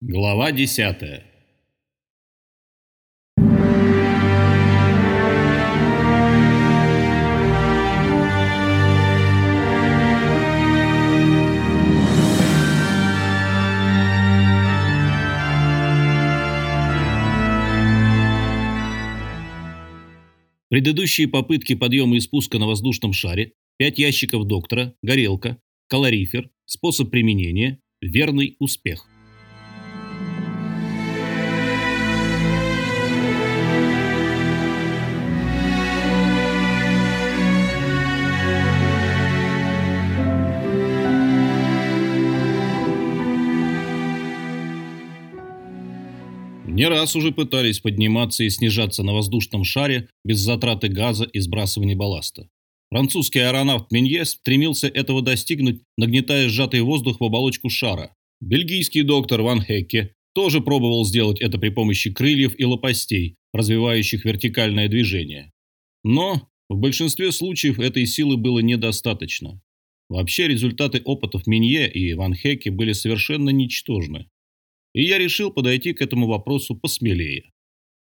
Глава 10. Предыдущие попытки подъема и спуска на воздушном шаре, 5 ящиков доктора, горелка, калорифер, способ применения, верный успех. Не раз уже пытались подниматься и снижаться на воздушном шаре без затраты газа и сбрасывания балласта. Французский аэронавт Менье стремился этого достигнуть, нагнетая сжатый воздух в оболочку шара. Бельгийский доктор Ван Хекке тоже пробовал сделать это при помощи крыльев и лопастей, развивающих вертикальное движение. Но в большинстве случаев этой силы было недостаточно. Вообще результаты опытов Минье и Ван Хекке были совершенно ничтожны и я решил подойти к этому вопросу посмелее.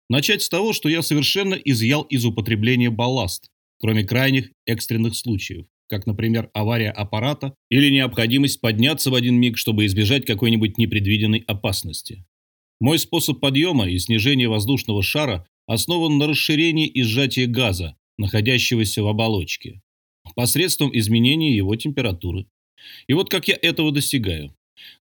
Начать с того, что я совершенно изъял из употребления балласт, кроме крайних экстренных случаев, как, например, авария аппарата или необходимость подняться в один миг, чтобы избежать какой-нибудь непредвиденной опасности. Мой способ подъема и снижения воздушного шара основан на расширении и сжатии газа, находящегося в оболочке, посредством изменения его температуры. И вот как я этого достигаю.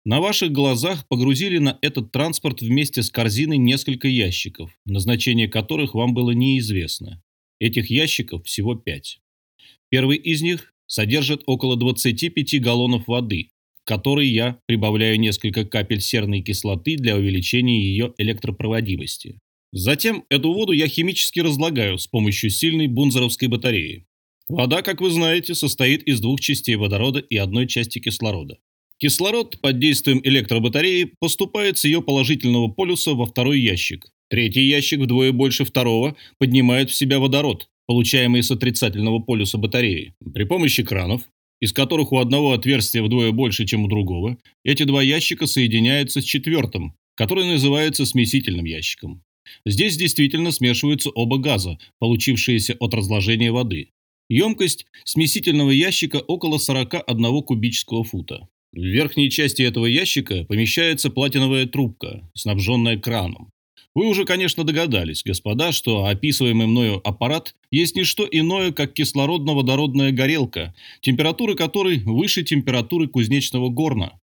На ваших глазах погрузили на этот транспорт вместе с корзиной несколько ящиков, назначение которых вам было неизвестно. Этих ящиков всего пять. Первый из них содержит около 25 галлонов воды, в которой я прибавляю несколько капель серной кислоты для увеличения ее электропроводимости. Затем эту воду я химически разлагаю с помощью сильной бунзеровской батареи. Вода, как вы знаете, состоит из двух частей водорода и одной части кислорода. Кислород под действием электробатареи поступает с ее положительного полюса во второй ящик. Третий ящик вдвое больше второго поднимает в себя водород, получаемый с отрицательного полюса батареи. При помощи кранов, из которых у одного отверстия вдвое больше, чем у другого, эти два ящика соединяются с четвертым, который называется смесительным ящиком. Здесь действительно смешиваются оба газа, получившиеся от разложения воды. Емкость смесительного ящика около 41 кубического фута. В верхней части этого ящика помещается платиновая трубка, снабженная краном. Вы уже, конечно, догадались, господа, что описываемый мною аппарат есть не что иное, как кислородно-водородная горелка, температура которой выше температуры кузнечного горна.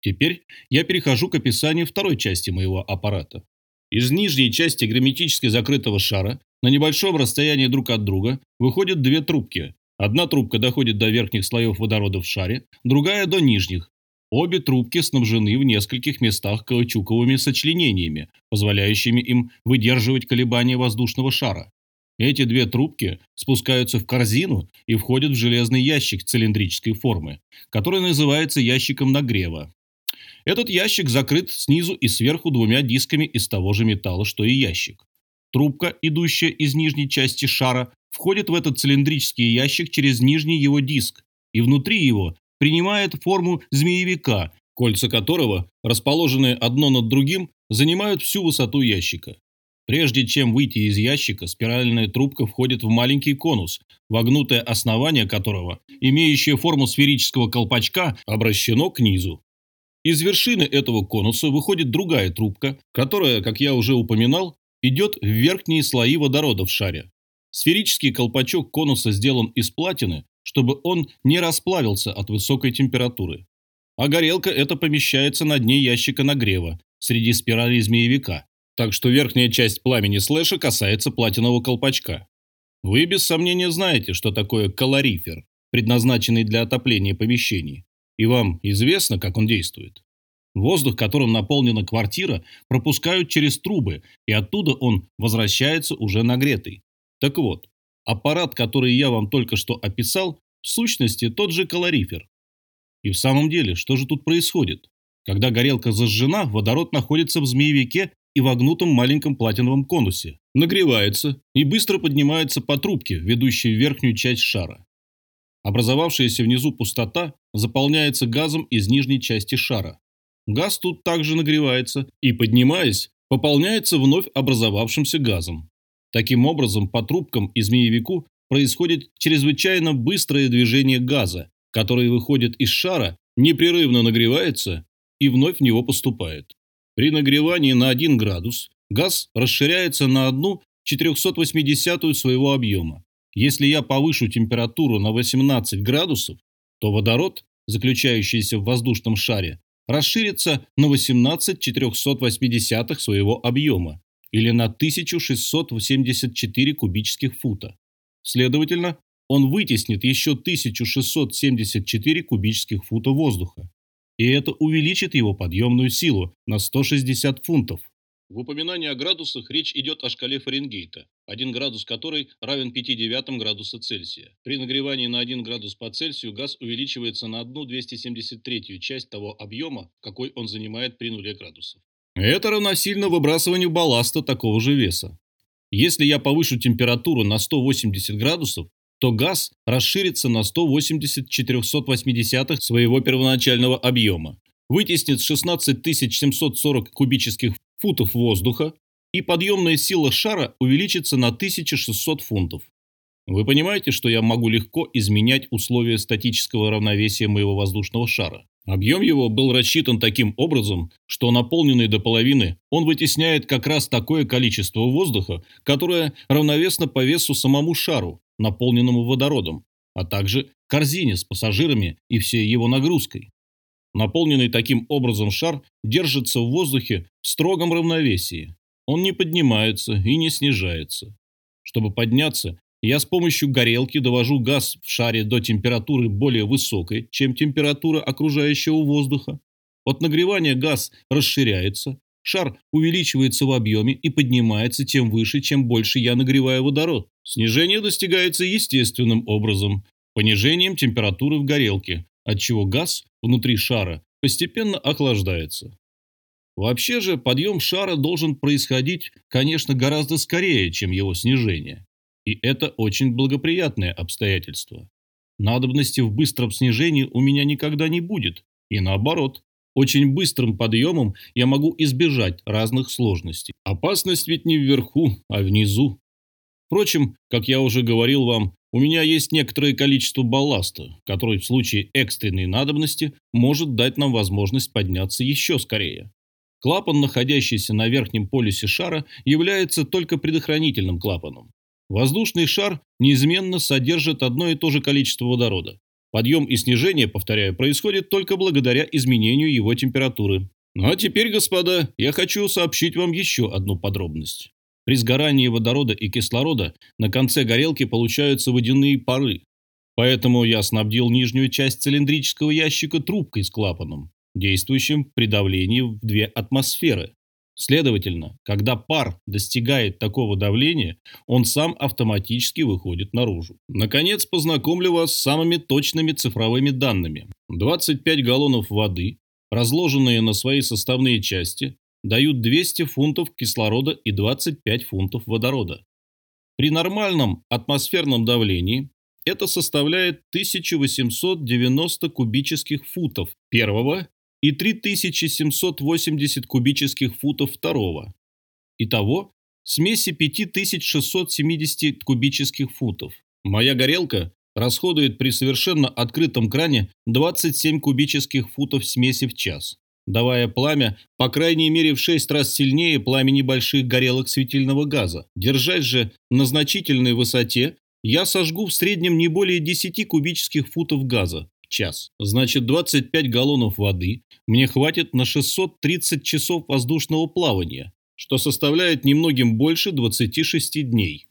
Теперь я перехожу к описанию второй части моего аппарата. Из нижней части герметически закрытого шара на небольшом расстоянии друг от друга выходят две трубки, Одна трубка доходит до верхних слоев водорода в шаре, другая до нижних. Обе трубки снабжены в нескольких местах каучуковыми сочленениями, позволяющими им выдерживать колебания воздушного шара. Эти две трубки спускаются в корзину и входят в железный ящик цилиндрической формы, который называется ящиком нагрева. Этот ящик закрыт снизу и сверху двумя дисками из того же металла, что и ящик. Трубка, идущая из нижней части шара, входит в этот цилиндрический ящик через нижний его диск, и внутри его принимает форму змеевика, кольца которого, расположенные одно над другим, занимают всю высоту ящика. Прежде чем выйти из ящика, спиральная трубка входит в маленький конус, вогнутое основание которого, имеющее форму сферического колпачка, обращено к низу. Из вершины этого конуса выходит другая трубка, которая, как я уже упоминал, идет в верхние слои водорода в шаре. Сферический колпачок конуса сделан из платины, чтобы он не расплавился от высокой температуры. А горелка эта помещается на дне ящика нагрева, среди спиралей змеевика, так что верхняя часть пламени слэша касается платинового колпачка. Вы без сомнения знаете, что такое калорифер, предназначенный для отопления помещений, и вам известно, как он действует. Воздух, которым наполнена квартира, пропускают через трубы, и оттуда он возвращается уже нагретый. Так вот, аппарат, который я вам только что описал, в сущности тот же калорифер. И в самом деле, что же тут происходит? Когда горелка зажжена, водород находится в змеевике и вогнутом маленьком платиновом конусе, нагревается и быстро поднимается по трубке, ведущей в верхнюю часть шара. Образовавшаяся внизу пустота заполняется газом из нижней части шара. Газ тут также нагревается и, поднимаясь, пополняется вновь образовавшимся газом. Таким образом, по трубкам и змеевику происходит чрезвычайно быстрое движение газа, который выходит из шара, непрерывно нагревается и вновь в него поступает. При нагревании на 1 градус газ расширяется на одну 480 своего объема. Если я повышу температуру на 18 градусов, то водород, заключающийся в воздушном шаре, расширится на 18 480 своего объема или на 1674 кубических фута. Следовательно, он вытеснит еще 1674 кубических фута воздуха. И это увеличит его подъемную силу на 160 фунтов. В упоминании о градусах речь идет о шкале Фаренгейта, 1 градус которой равен 5 девятым градуса Цельсия. При нагревании на 1 градус по Цельсию газ увеличивается на 1 273 часть того объема, какой он занимает при нуле градусов. Это равносильно выбрасыванию балласта такого же веса. Если я повышу температуру на 180 градусов, то газ расширится на 180 480 своего первоначального объема, вытеснит 16 740 кубических футов воздуха, и подъемная сила шара увеличится на 1600 фунтов. Вы понимаете, что я могу легко изменять условия статического равновесия моего воздушного шара? Объем его был рассчитан таким образом, что наполненный до половины он вытесняет как раз такое количество воздуха, которое равновесно по весу самому шару, наполненному водородом, а также корзине с пассажирами и всей его нагрузкой. Наполненный таким образом шар держится в воздухе в строгом равновесии. Он не поднимается и не снижается. Чтобы подняться, я с помощью горелки довожу газ в шаре до температуры более высокой, чем температура окружающего воздуха. От нагревания газ расширяется, шар увеличивается в объеме и поднимается тем выше, чем больше я нагреваю водород. Снижение достигается естественным образом, понижением температуры в горелке, отчего газ внутри шара постепенно охлаждается. Вообще же подъем шара должен происходить, конечно, гораздо скорее, чем его снижение. И это очень благоприятное обстоятельство. Надобности в быстром снижении у меня никогда не будет. И наоборот, очень быстрым подъемом я могу избежать разных сложностей. Опасность ведь не вверху, а внизу. Впрочем, как я уже говорил вам, у меня есть некоторое количество балласта, который в случае экстренной надобности может дать нам возможность подняться еще скорее. Клапан, находящийся на верхнем полюсе шара, является только предохранительным клапаном. Воздушный шар неизменно содержит одно и то же количество водорода. Подъем и снижение, повторяю, происходит только благодаря изменению его температуры. Ну а теперь, господа, я хочу сообщить вам еще одну подробность. При сгорании водорода и кислорода на конце горелки получаются водяные пары. Поэтому я снабдил нижнюю часть цилиндрического ящика трубкой с клапаном, действующим при давлении в две атмосферы. Следовательно, когда пар достигает такого давления, он сам автоматически выходит наружу. Наконец, познакомлю вас с самыми точными цифровыми данными. 25 галлонов воды, разложенные на свои составные части, дают 200 фунтов кислорода и 25 фунтов водорода. При нормальном атмосферном давлении это составляет 1890 кубических футов первого и 3780 кубических футов второго. Итого смеси 5670 кубических футов. Моя горелка расходует при совершенно открытом кране 27 кубических футов смеси в час давая пламя по крайней мере в шесть раз сильнее пламени больших горелок светильного газа. Держась же на значительной высоте, я сожгу в среднем не более 10 кубических футов газа час. Значит, 25 галлонов воды мне хватит на 630 часов воздушного плавания, что составляет немногим больше 26 дней.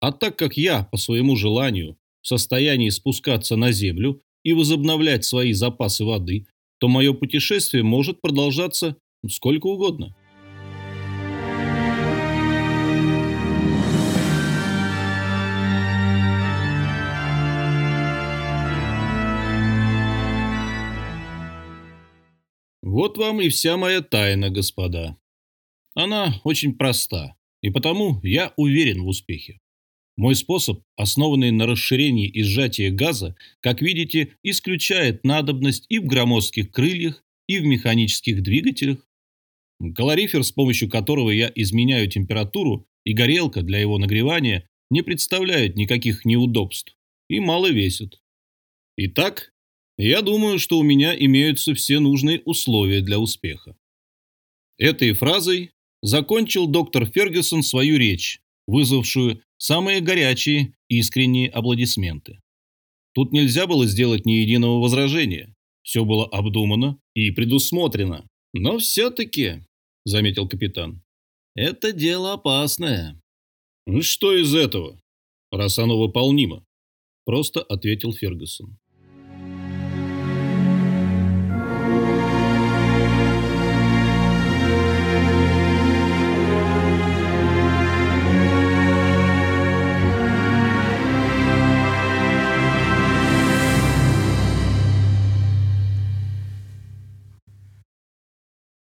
А так как я, по своему желанию, в состоянии спускаться на землю и возобновлять свои запасы воды, то мое путешествие может продолжаться сколько угодно. Вот вам и вся моя тайна, господа. Она очень проста, и потому я уверен в успехе. Мой способ, основанный на расширении и сжатии газа, как видите, исключает надобность и в громоздких крыльях, и в механических двигателях. Калорифер, с помощью которого я изменяю температуру, и горелка для его нагревания не представляют никаких неудобств и мало весят. Итак, я думаю, что у меня имеются все нужные условия для успеха. Этой фразой закончил доктор Фергюсон свою речь, вызвавшую самые горячие искренние аплодисменты. Тут нельзя было сделать ни единого возражения. Все было обдумано и предусмотрено. Но все-таки, заметил капитан, это дело опасное. Ну что из этого, раз оно выполнимо? Просто ответил Фергюсон.